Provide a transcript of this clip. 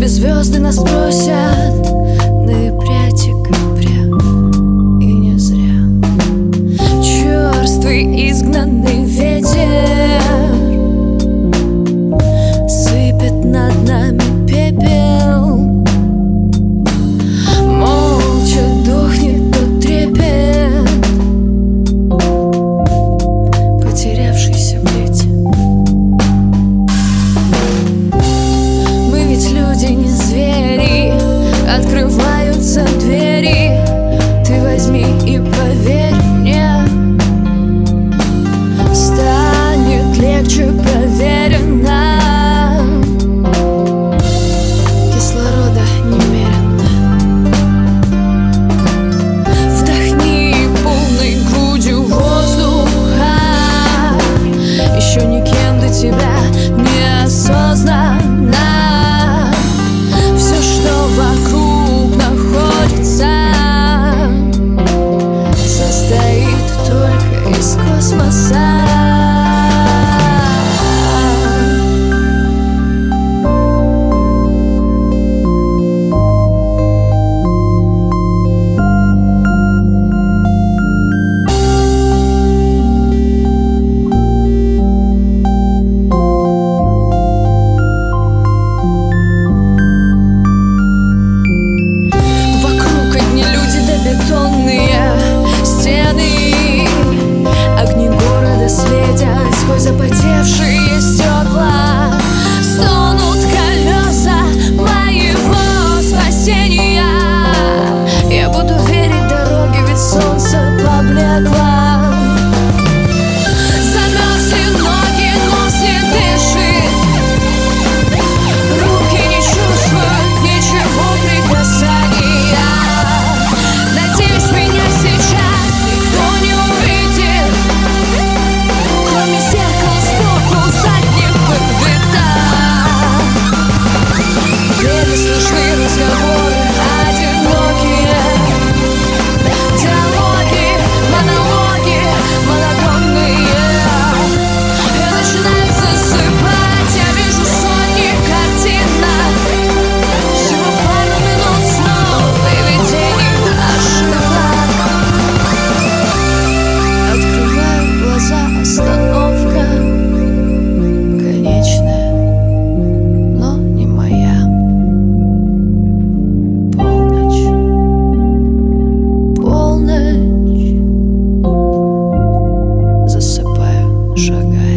небе звезды нас просят. Да прятик прям, и не зря. Черствый изгнанный ветер. открываю такой запотевший. 伤害。